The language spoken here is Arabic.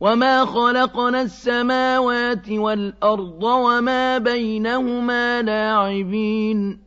وَمَا خَلَقْنَا السَّمَاوَاتِ وَالْأَرْضَ وَمَا بَيْنَهُمَا لَاعِبِينَ.